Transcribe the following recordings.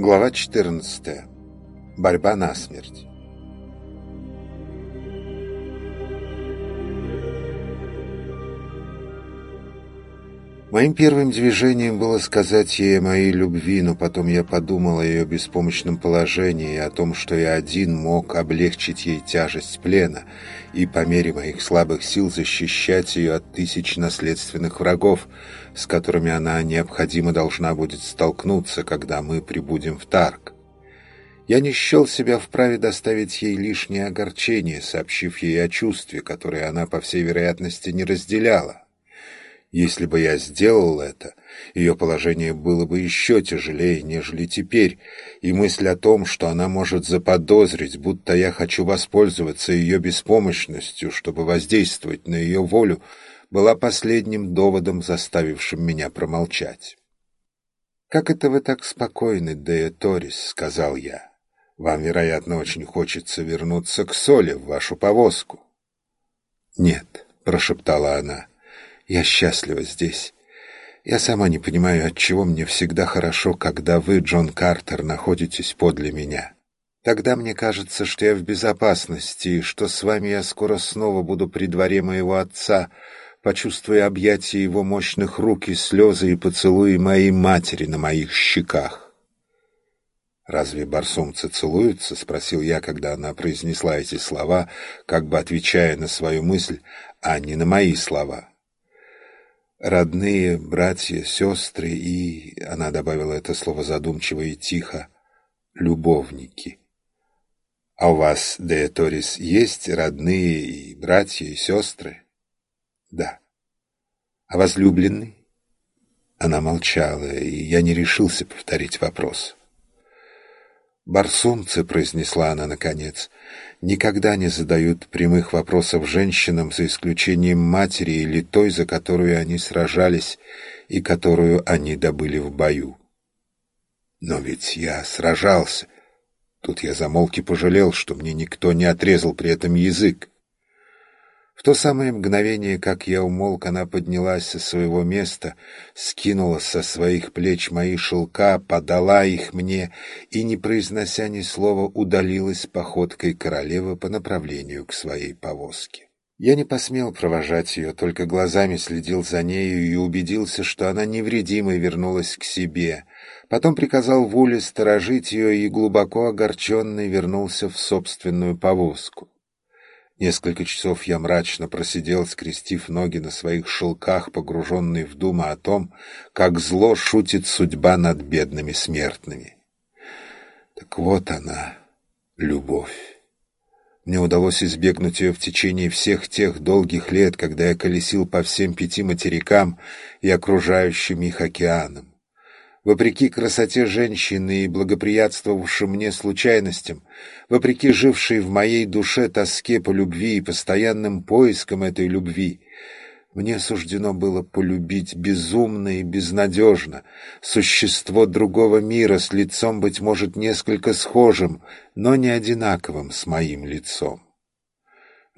Глава 14. Борьба насмерть. Моим первым движением было сказать ей о моей любви, но потом я подумал о ее беспомощном положении и о том, что я один мог облегчить ей тяжесть плена и по мере моих слабых сил защищать ее от тысяч наследственных врагов, с которыми она необходимо должна будет столкнуться, когда мы прибудем в Тарк. Я не счел себя вправе доставить ей лишнее огорчение, сообщив ей о чувстве, которое она, по всей вероятности, не разделяла. Если бы я сделал это, ее положение было бы еще тяжелее, нежели теперь, и мысль о том, что она может заподозрить, будто я хочу воспользоваться ее беспомощностью, чтобы воздействовать на ее волю, была последним доводом, заставившим меня промолчать. «Как это вы так спокойны, Дея Торис?» — сказал я. «Вам, вероятно, очень хочется вернуться к Соле в вашу повозку». «Нет», — прошептала она, — я счастлива здесь. Я сама не понимаю, отчего мне всегда хорошо, когда вы, Джон Картер, находитесь подле меня. Тогда мне кажется, что я в безопасности, и что с вами я скоро снова буду при дворе моего отца, почувствуя объятия его мощных рук и слезы и поцелуи моей матери на моих щеках. «Разве барсумцы целуются?» — спросил я, когда она произнесла эти слова, как бы отвечая на свою мысль, а не на мои слова родные, братья, сестры и, она добавила это слово задумчиво и тихо, любовники. А у вас, Дея Торис, есть родные и братья, и сестры? Да. А возлюбленный? Она молчала, и я не решился повторить вопрос. «Барсумцы», — произнесла она наконец, — «никогда не задают прямых вопросов женщинам, за исключением матери или той, за которую они сражались и которую они добыли в бою». «Но ведь я сражался». Тут я замолк и пожалел, что мне никто не отрезал при этом язык. В то самое мгновение, как я умолк, она поднялась со своего места, скинула со своих плеч мои шелка, подала их мне и, не произнося ни слова, удалилась походкой королевы по направлению к своей повозке. Я не посмел провожать ее, только глазами следил за нею и убедился, что она невредимой вернулась к себе. Потом приказал Вуле сторожить ее и, глубоко огорченный, вернулся в собственную повозку. Несколько часов я мрачно просидел, скрестив ноги на своих шелках, погруженный в думы о том, как зло шутит судьба над бедными смертными. Так вот она, любовь. Мне удалось избегнуть ее в течение всех тех долгих лет, когда я колесил по всем пяти материкам и окружающим их океанам. Вопреки красоте женщины и благоприятствовавшим мне случайностям, вопреки жившей в моей душе тоске по любви и постоянным поискам этой любви, мне суждено было полюбить безумно и безнадежно существо другого мира с лицом, быть может, несколько схожим, но не одинаковым с моим лицом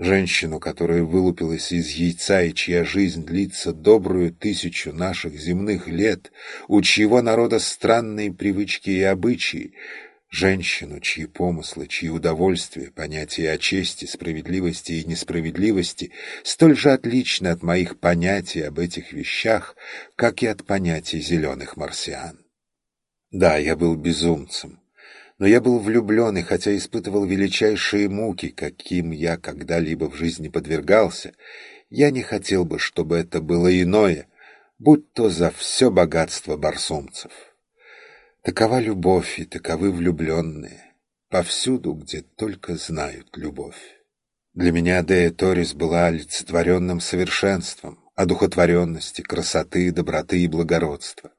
женщину, которая вылупилась из яйца и чья жизнь длится добрую тысячу наших земных лет, у чьего народа странные привычки и обычаи, женщину, чьи помыслы, чьи удовольствия, понятия о чести, справедливости и несправедливости столь же отличны от моих понятий об этих вещах, как и от понятий зеленых марсиан. Да, я был безумцем, но я был влюблен и хотя испытывал величайшие муки, каким я когда-либо в жизни подвергался, я не хотел бы, чтобы это было иное, будь то за все богатство барсумцев. Такова любовь и таковы влюбленные, повсюду, где только знают любовь. Для меня Дея Торис была олицетворенным совершенством, одухотворенности, красоты, доброты и благородства.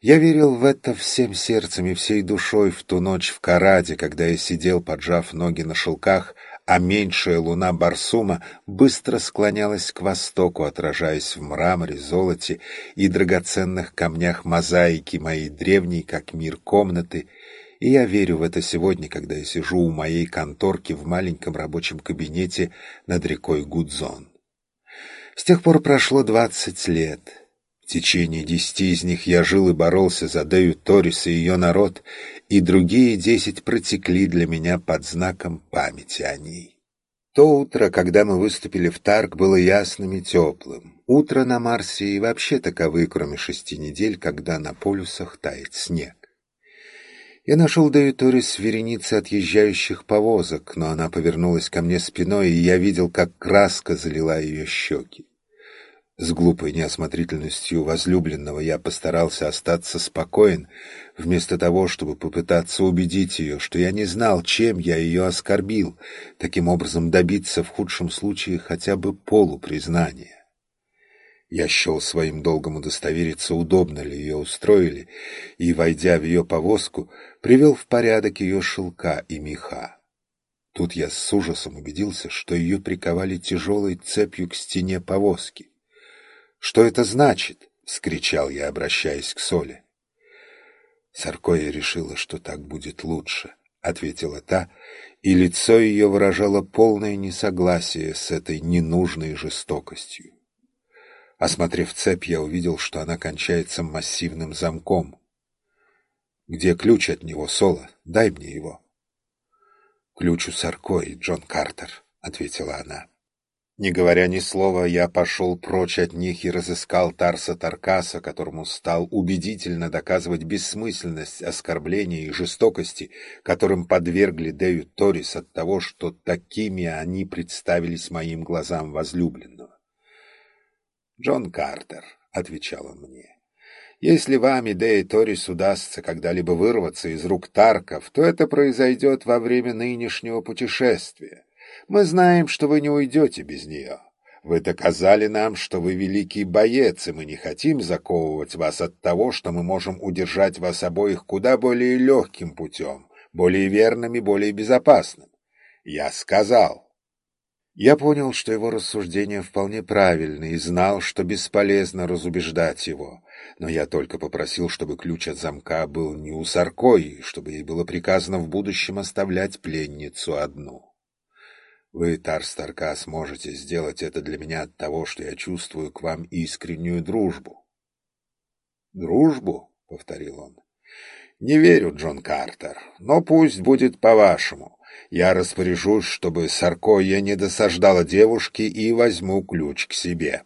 Я верил в это всем сердцем и всей душой в ту ночь в Караде, когда я сидел, поджав ноги на шелках, а меньшая луна Барсума быстро склонялась к востоку, отражаясь в мраморе, золоте и драгоценных камнях мозаики моей древней, как мир комнаты, и я верю в это сегодня, когда я сижу у моей конторки в маленьком рабочем кабинете над рекой Гудзон. С тех пор прошло двадцать лет. В течение десяти из них я жил и боролся за Дею Торис и ее народ, и другие десять протекли для меня под знаком памяти о ней. То утро, когда мы выступили в Тарк, было ясным и теплым. Утро на Марсе и вообще таковы, кроме шести недель, когда на полюсах тает снег. Я нашел Дею Торис в веренице отъезжающих повозок, но она повернулась ко мне спиной, и я видел, как краска залила ее щеки. С глупой неосмотрительностью возлюбленного я постарался остаться спокоен, вместо того, чтобы попытаться убедить ее, что я не знал, чем я ее оскорбил, таким образом добиться в худшем случае хотя бы полупризнания. Я счел своим долгом удостовериться, удобно ли ее устроили, и, войдя в ее повозку, привел в порядок ее шелка и меха. Тут я с ужасом убедился, что ее приковали тяжелой цепью к стене повозки. Что это значит? — скричал я, обращаясь к Соле. Саркоя решила, что так будет лучше, — ответила та, и лицо ее выражало полное несогласие с этой ненужной жестокостью. Осмотрев цепь, я увидел, что она кончается массивным замком. «Где ключ от него, Соло? Дай мне его». «Ключ у Саркои, Джон Картер», — ответила она. Не говоря ни слова, я пошел прочь от них и разыскал Тарса Таркаса, которому стал убедительно доказывать бессмысленность оскорбления и жестокости, которым подвергли Дэю Торис от того, что такими они представились моим глазам возлюбленного. «Джон Картер», — отвечал он мне, — «если вам и Дэю Торис удастся когда-либо вырваться из рук Тарков, то это произойдет во время нынешнего путешествия». Мы знаем, что вы не уйдете без нее. Вы доказали нам, что вы великий боец, и мы не хотим заковывать вас от того, что мы можем удержать вас обоих куда более легким путем, более верным и более безопасным. Я сказал. Я понял, что его рассуждения вполне правильны, и знал, что бесполезно разубеждать его. Но я только попросил, чтобы ключ от замка был не у Саркои, чтобы ей было приказано в будущем оставлять пленницу одну. Вы, Тарстарка, сможете сделать это для меня от того, что я чувствую к вам искреннюю дружбу. «Дружбу?» — повторил он. «Не верю, Джон Картер, но пусть будет по-вашему. Я распоряжусь, чтобы Саркоя не досаждала девушке и возьму ключ к себе».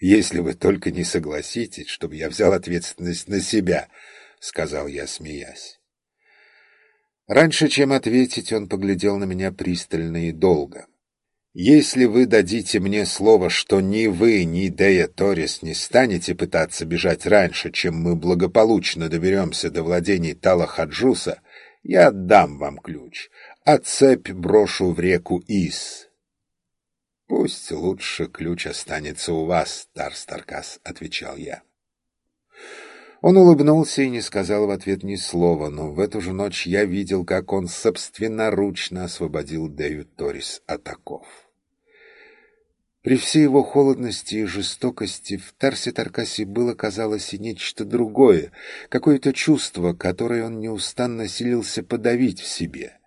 «Если вы только не согласитесь, чтобы я взял ответственность на себя», — сказал я, смеясь. Раньше, чем ответить, он поглядел на меня пристально и долго. «Если вы дадите мне слово, что ни вы, ни Дея Торис не станете пытаться бежать раньше, чем мы благополучно доберемся до владений Талахаджуса, я отдам вам ключ, а цепь брошу в реку Ис». «Пусть лучше ключ останется у вас, Тарстаркас», — отвечал я. Он улыбнулся и не сказал в ответ ни слова, но в эту же ночь я видел, как он собственноручно освободил Дэю Торис от оков. При всей его холодности и жестокости в Тарсе Таркасе было, казалось, и нечто другое, какое-то чувство, которое он неустанно силился подавить в себе —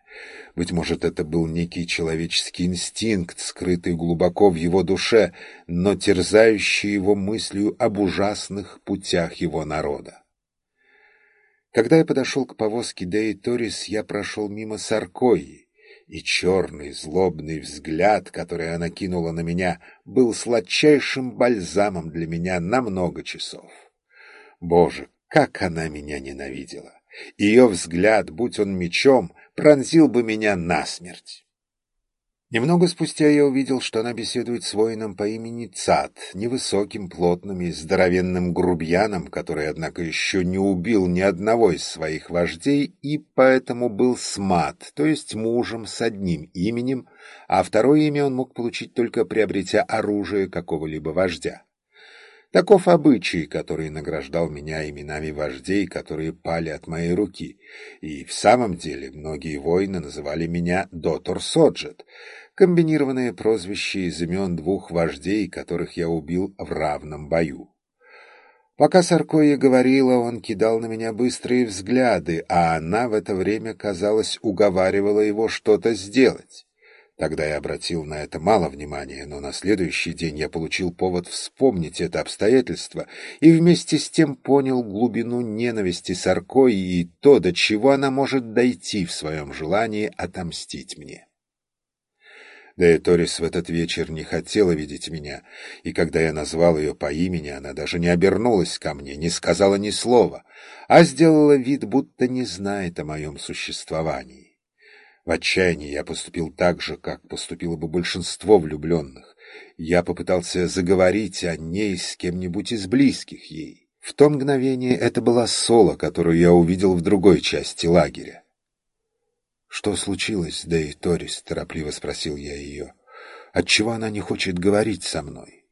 быть может, это был некий человеческий инстинкт, скрытый глубоко в его душе, но терзающий его мыслью об ужасных путях его народа. Когда я подошел к повозке Деи Торис, я прошел мимо Саркои, и черный злобный взгляд, который она кинула на меня, был сладчайшим бальзамом для меня на много часов. Боже, как она меня ненавидела! Ее взгляд, будь он мечом, пронзил бы меня насмерть. Немного спустя я увидел, что она беседует с воином по имени Цат, невысоким, плотным и здоровенным грубьяном, который, однако, еще не убил ни одного из своих вождей и поэтому был смат, то есть мужем с одним именем, а второе имя он мог получить только приобретя оружие какого-либо вождя. Таков обычай, который награждал меня именами вождей, которые пали от моей руки. И в самом деле многие воины называли меня Дотор Соджет, комбинированное прозвище из имен двух вождей, которых я убил в равном бою. Пока Саркоя говорила, он кидал на меня быстрые взгляды, а она в это время, казалось, уговаривала его что-то сделать. Тогда я обратил на это мало внимания, но на следующий день я получил повод вспомнить это обстоятельство и вместе с тем понял глубину ненависти Саркой и то, до чего она может дойти в своем желании отомстить мне. Да и Торис в этот вечер не хотела видеть меня, и когда я назвал ее по имени, она даже не обернулась ко мне, не сказала ни слова, а сделала вид, будто не знает о моем существовании. В отчаянии я поступил так же, как поступило бы большинство влюбленных. Я попытался заговорить о ней с кем-нибудь из близких ей. В то мгновение это была Соло, которую я увидел в другой части лагеря. «Что случилось, Дэй Торис?» — торопливо спросил я ее. «Отчего она не хочет говорить со мной?»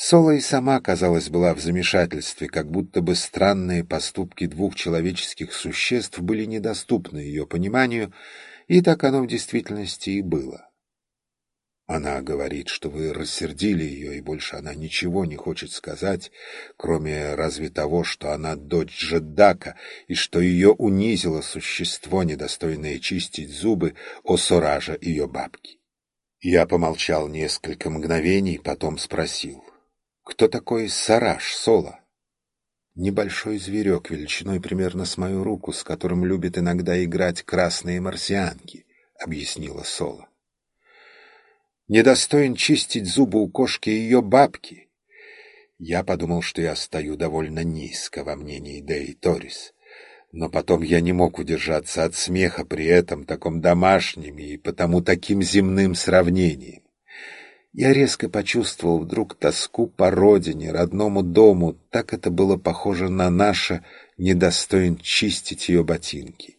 Соло и сама, казалось, была в замешательстве, как будто бы странные поступки двух человеческих существ были недоступны ее пониманию, и так оно в действительности и было. Она говорит, что вы рассердили ее, и больше она ничего не хочет сказать, кроме разве того, что она дочь Джедака, и что ее унизило существо, недостойное чистить зубы Осоража ее бабки. Я помолчал несколько мгновений, потом спросил — кто такой Сараш Соло? Небольшой зверек, величиной примерно с мою руку, с которым любят иногда играть красные марсианки, объяснила Соло. Недостоин чистить зубы у кошки ее бабки. Я подумал, что я стою довольно низко во мнении Дэй Торис. Но потом я не мог удержаться от смеха при этом таком домашнем и потому таким земным сравнением. Я резко почувствовал вдруг тоску по родине, родному дому. Так это было похоже на наше «недостоин чистить ее ботинки».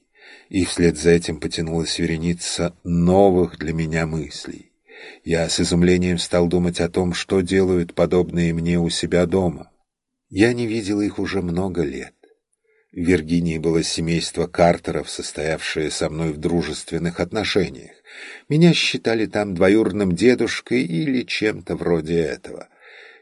И вслед за этим потянулась вереница новых для меня мыслей. Я с изумлением стал думать о том, что делают подобные мне у себя дома. Я не видел их уже много лет. В Виргинии было семейство Картеров, состоявшее со мной в дружественных отношениях. Меня считали там двоюродным дедушкой или чем-то вроде этого.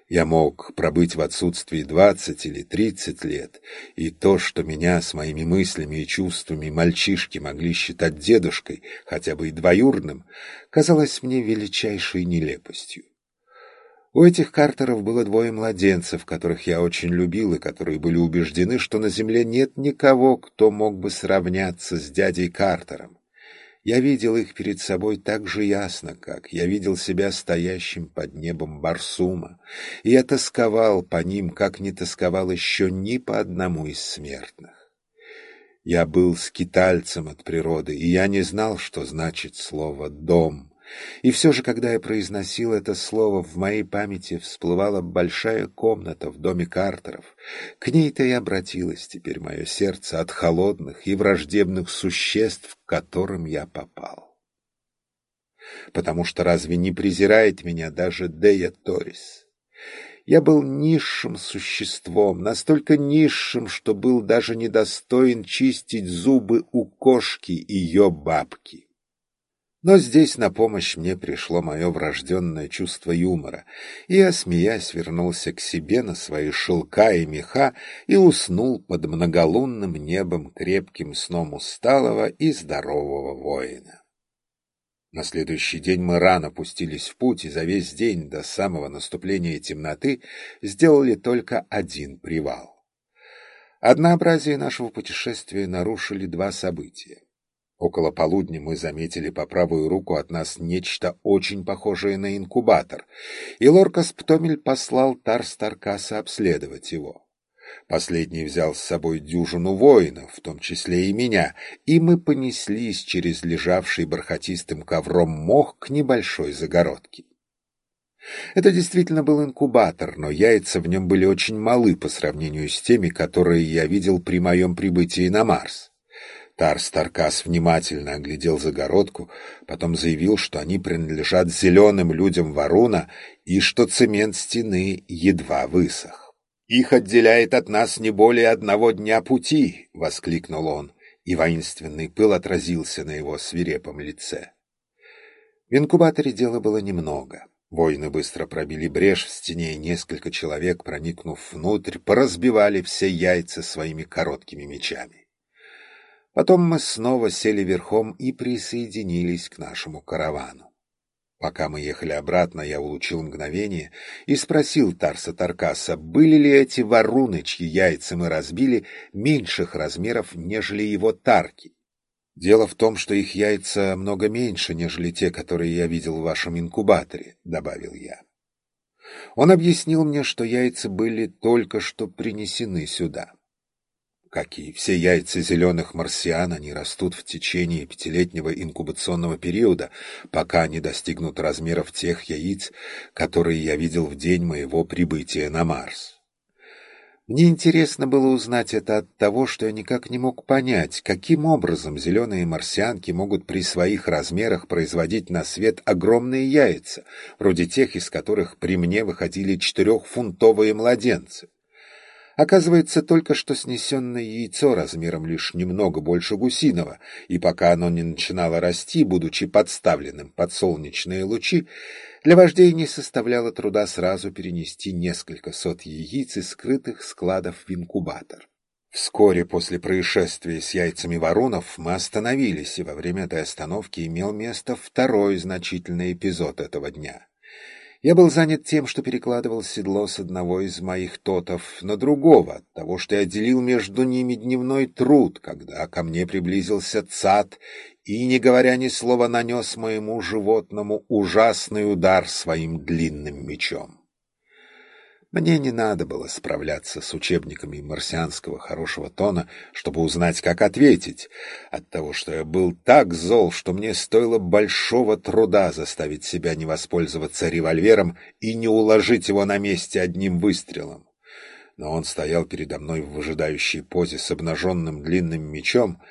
Я мог пробыть в отсутствии двадцать или тридцать лет, и то, что меня с моими мыслями и чувствами мальчишки могли считать дедушкой, хотя бы и двоюродным, казалось мне величайшей нелепостью. У этих Картеров было двое младенцев, которых я очень любил и которые были убеждены, что на земле нет никого, кто мог бы сравняться с дядей Картером. Я видел их перед собой так же ясно, как я видел себя стоящим под небом Барсума, и я тосковал по ним, как не тосковал еще ни по одному из смертных. Я был скитальцем от природы, и я не знал, что значит слово «дом», и все же, когда я произносил это слово, в моей памяти всплывала большая комната в доме Картеров. К ней-то и обратилось теперь мое сердце от холодных и враждебных существ, к которым я попал. Потому что разве не презирает меня даже Дея Торис? Я был низшим существом, настолько низшим, что был даже недостоин чистить зубы у кошки ее бабки. Но здесь на помощь мне пришло мое врожденное чувство юмора, и я, смеясь, вернулся к себе на свои шелка и меха и уснул под многолунным небом крепким сном усталого и здорового воина. На следующий день мы рано пустились в путь, и за весь день до самого наступления темноты сделали только один привал. Однообразие нашего путешествия нарушили два события. Около полудня мы заметили по правую руку от нас нечто очень похожее на инкубатор, и Лоркас Птомель послал Тарстаркаса обследовать его. Последний взял с собой дюжину воинов, в том числе и меня, и мы понеслись через лежавший бархатистым ковром мох к небольшой загородке. Это действительно был инкубатор, но яйца в нем были очень малы по сравнению с теми, которые я видел при моем прибытии на Марс. Тарс Таркас внимательно оглядел загородку, потом заявил, что они принадлежат зеленым людям Варуна и что цемент стены едва высох. «Их отделяет от нас не более одного дня пути!» — воскликнул он, и воинственный пыл отразился на его свирепом лице. В инкубаторе дела было немного. Воины быстро пробили брешь в стене, и несколько человек, проникнув внутрь, поразбивали все яйца своими короткими мечами. Потом мы снова сели верхом и присоединились к нашему каравану. Пока мы ехали обратно, я улучил мгновение и спросил Тарса Таркаса, были ли эти варуны, чьи яйца мы разбили, меньших размеров, нежели его тарки. Дело в том, что их яйца много меньше, нежели те, которые я видел в вашем инкубаторе, — добавил я. Он объяснил мне, что яйца были только что принесены сюда. Как и все яйца зеленых марсиан, они растут в течение пятилетнего инкубационного периода, пока не достигнут размеров тех яиц, которые я видел в день моего прибытия на Марс. Мне интересно было узнать это от того, что я никак не мог понять, каким образом зеленые марсианки могут при своих размерах производить на свет огромные яйца, вроде тех, из которых при мне выходили четырехфунтовые младенцы. Оказывается, только что снесенное яйцо размером лишь немного больше гусиного, и пока оно не начинало расти, будучи подставленным под солнечные лучи, для вождей не составляло труда сразу перенести несколько сот яиц из скрытых складов в инкубатор. Вскоре после происшествия с яйцами воронов мы остановились, и во время этой остановки имел место второй значительный эпизод этого дня. Я был занят тем, что перекладывал седло с одного из моих тотов на другого, от того, что я делил между ними дневной труд, когда ко мне приблизился цад и, не говоря ни слова, нанес моему животному ужасный удар своим длинным мечом. Мне не надо было справляться с учебниками марсианского хорошего тона, чтобы узнать, как ответить, от того, что я был так зол, что мне стоило большого труда заставить себя не воспользоваться револьвером и не уложить его на месте одним выстрелом. Но он стоял передо мной в выжидающей позе с обнаженным длинным мечом,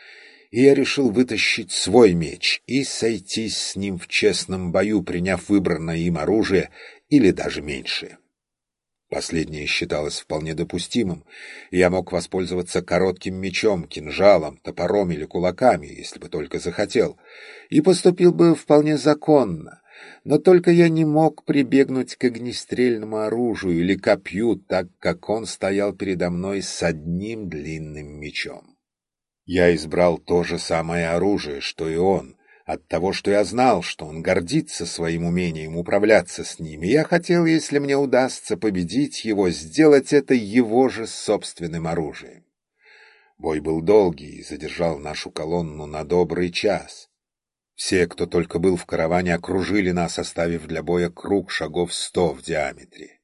и я решил вытащить свой меч и сойтись с ним в честном бою, приняв выбранное им оружие или даже меньшее. Последнее считалось вполне допустимым, и я мог воспользоваться коротким мечом, кинжалом, топором или кулаками, если бы только захотел, и поступил бы вполне законно, но только я не мог прибегнуть к огнестрельному оружию или копью, так как он стоял передо мной с одним длинным мечом. Я избрал то же самое оружие, что и он, от того, что я знал, что он гордится своим умением управляться с ними, я хотел, если мне удастся победить его, сделать это его же собственным оружием. Бой был долгий и задержал нашу колонну на добрый час. Все, кто только был в караване, окружили нас, оставив для боя круг шагов сто в диаметре.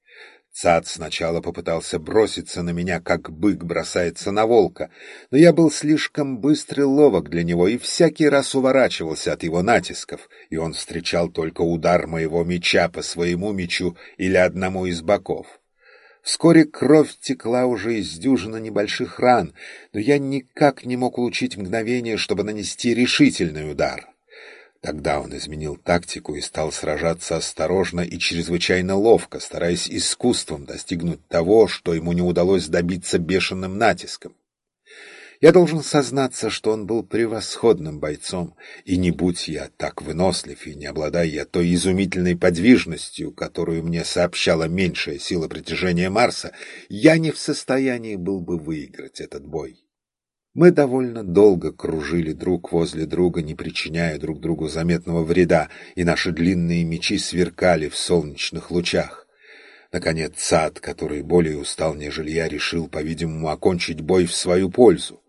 Цад сначала попытался броситься на меня, как бык бросается на волка, но я был слишком быстрый ловок для него и всякий раз уворачивался от его натисков, и он встречал только удар моего меча по своему мечу или одному из боков. Вскоре кровь текла уже из дюжины небольших ран, но я никак не мог улучить мгновение, чтобы нанести решительный удар. Тогда он изменил тактику и стал сражаться осторожно и чрезвычайно ловко, стараясь искусством достигнуть того, что ему не удалось добиться бешеным натиском. Я должен сознаться, что он был превосходным бойцом, и не будь я так вынослив и не обладая я той изумительной подвижностью, которую мне сообщала меньшая сила притяжения Марса, я не в состоянии был бы выиграть этот бой. Мы довольно долго кружили друг возле друга, не причиняя друг другу заметного вреда, и наши длинные мечи сверкали в солнечных лучах. Наконец, сад, который более устал, нежели я, решил, по-видимому, окончить бой в свою пользу.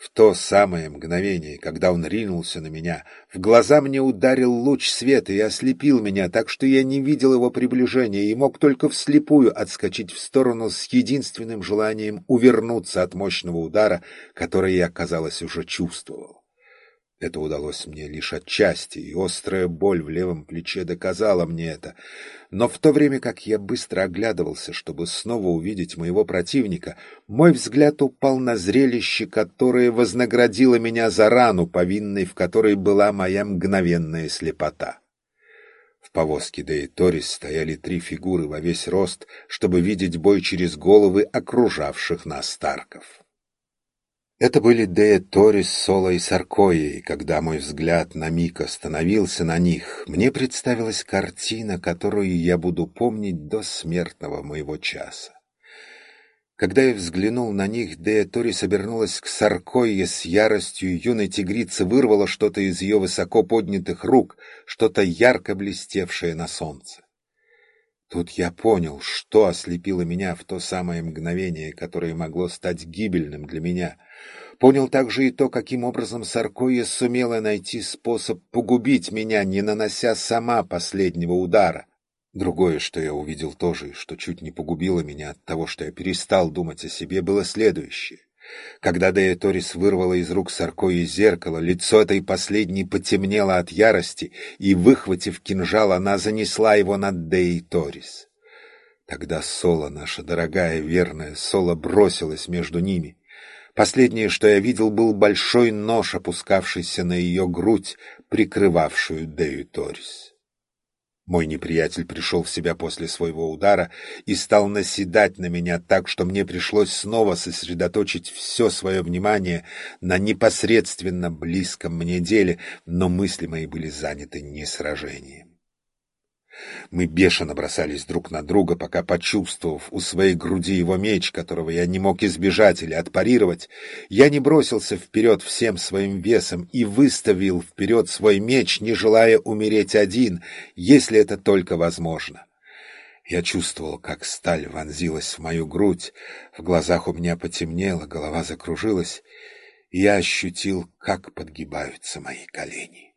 В то самое мгновение, когда он ринулся на меня, в глаза мне ударил луч света и ослепил меня, так что я не видел его приближения и мог только вслепую отскочить в сторону с единственным желанием увернуться от мощного удара, который я, казалось, уже чувствовал. Это удалось мне лишь отчасти, и острая боль в левом плече доказала мне это. Но в то время как я быстро оглядывался, чтобы снова увидеть моего противника, мой взгляд упал на зрелище, которое вознаградило меня за рану, повинной в которой была моя мгновенная слепота. В повозке Деи Торис стояли три фигуры во весь рост, чтобы видеть бой через головы окружавших нас Старков. Это были Дея Торис, Соло и Саркоя, и когда мой взгляд на миг остановился на них, мне представилась картина, которую я буду помнить до смертного моего часа. Когда я взглянул на них, Дея Торис обернулась к Саркойе с яростью юной тигрицы, вырвала что-то из ее высоко поднятых рук, что-то ярко блестевшее на солнце. Тут я понял, что ослепило меня в то самое мгновение, которое могло стать гибельным для меня. Понял также и то, каким образом Саркоя сумела найти способ погубить меня, не нанося сама последнего удара. Другое, что я увидел тоже, и что чуть не погубило меня от того, что я перестал думать о себе, было следующее. Когда Дея Торис вырвала из рук Саркои зеркало, лицо этой последней потемнело от ярости, и, выхватив кинжал, она занесла его над Деей Торис. Тогда Соло, наша дорогая, верная, Соло бросилась между ними. Последнее, что я видел, был большой нож, опускавшийся на ее грудь, прикрывавшую Дею Торис. Мой неприятель пришел в себя после своего удара и стал наседать на меня так, что мне пришлось снова сосредоточить все свое внимание на непосредственно близком мне деле, но мысли мои были заняты не сражением. Мы бешено бросались друг на друга, пока, почувствовав у своей груди его меч, которого я не мог избежать или отпарировать, я не бросился вперед всем своим весом и выставил вперед свой меч, не желая умереть один, если это только возможно. Я чувствовал, как сталь вонзилась в мою грудь, в глазах у меня потемнело, голова закружилась, и я ощутил, как подгибаются мои колени.